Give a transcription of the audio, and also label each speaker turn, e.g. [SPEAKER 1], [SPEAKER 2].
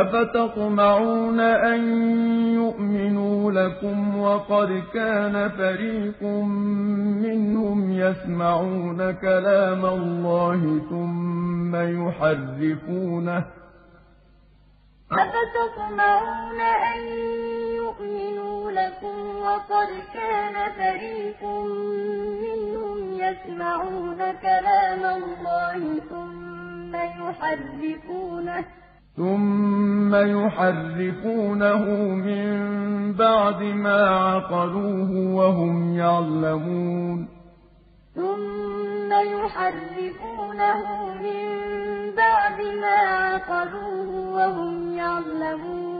[SPEAKER 1] أَفَتَطْمَعُونَ أَن يُؤْمِنُوا لَكُمْ وَقَدْ كَانَ فَرِيقٌ مِّنْهُمْ يَسْمَعُونَ كَلَامَ اللَّهِ ثُمَّ يُحَرِّفُونَهُ
[SPEAKER 2] أَفَتَطْمَعُونَ أَن يُؤْمِنُوا لَكُمْ وَقَدْ كَانَ فَرِيقٌ مِّنْهُمْ يَسْمَعُونَ كَلَامَ اللَّهِ ثُمَّ يُحَرِّفُونَهُ
[SPEAKER 1] ثُمَّ يُحَرِّفُونَهُ مِن بَعْدِ مَا عَقَلُوهُ وَهُمْ يَعْلَمُونَ.
[SPEAKER 2] ثُمَّ يُحَرِّفُونَهُ مِن بَعْدِ مَا عَقَلُوهُ وَهُمْ يَعْلَمُونَ.